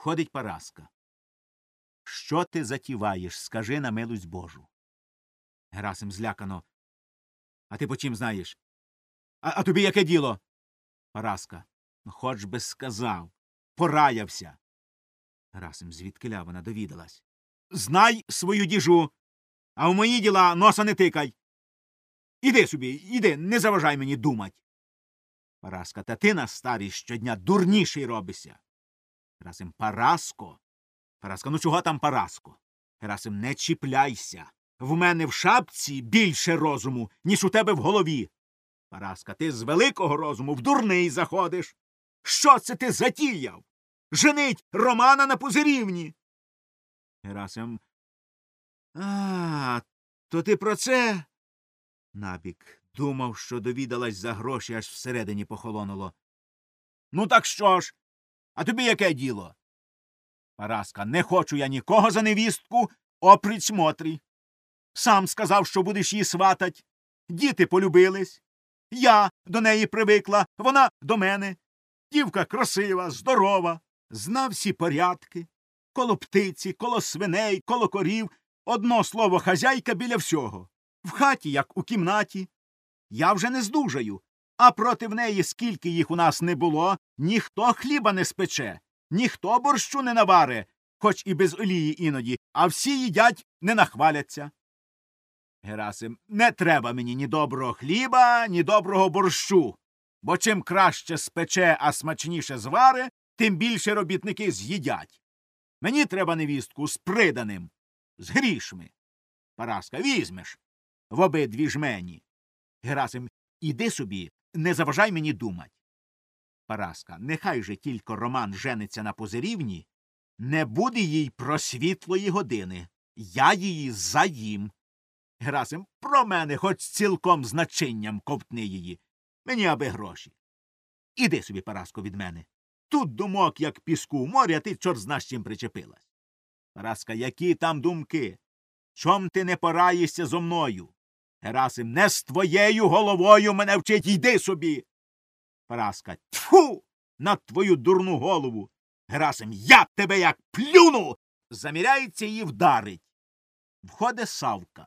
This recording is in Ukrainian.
Входить Параска. Що ти затіваєш, скажи на милость Божу. Герасим злякано. А ти по чим знаєш? А, а тобі яке діло? Параска. Ну, хоч би сказав. Пораявся. Герасим звідкиля вона довідалась. Знай свою діжу, а в мої діла носа не тикай. Іди собі, іди, не заважай мені думать. Параска, та ти на старість щодня дурніший робишся. Герасим, Параско. Параска, ну чого там Параско? Герасим, не чіпляйся. В мене в шапці більше розуму, ніж у тебе в голові. Параска, ти з великого розуму в дурний заходиш. Що це ти затіяв? Женить Романа на Пузирівні. Герасим. А, то ти про це? Набік думав, що довідалась за гроші, аж всередині похолонуло. Ну, так що ж? А тобі яке діло? Параска, не хочу я нікого за невістку, опріч Мотрі. Сам сказав, що будеш її сватать. Діти полюбились. Я до неї привикла, вона до мене. Дівка красива, здорова, зна всі порядки. Коло птиці, коло свиней, коло корів. Одно слово хазяйка біля всього. В хаті, як у кімнаті. Я вже не здужаю, а проти неї, скільки їх у нас не було, ніхто хліба не спече, ніхто борщу не наваре, хоч і без олії іноді, а всі їдять не нахваляться. Герасим, не треба мені ні доброго хліба, ні доброго борщу. Бо чим краще спече, а смачніше зваре, тим більше робітники з'їдять. Мені треба невістку з приданим, з грішми. Параска, візьмеш в обидві жмені. Герасим, іди собі, не заважай мені думать. Параска, нехай же тільки Роман жениться на позирівні, не буде їй про світлої години. Я її заїм. Герасим, про мене хоч цілком значенням ковтни її. Мені аби гроші. Іди собі, Параско, від мене. Тут думок, як піску в морі, а ти чорт зна чим причепилась. Параска, які там думки? Чом ти не пораєшся зо мною? Герасим, не з твоєю головою мене вчить, йди собі. Параска, тьфу! На твою дурну голову. Герасим, я тебе як плюну. Заміряється її вдарить. Входить Савка.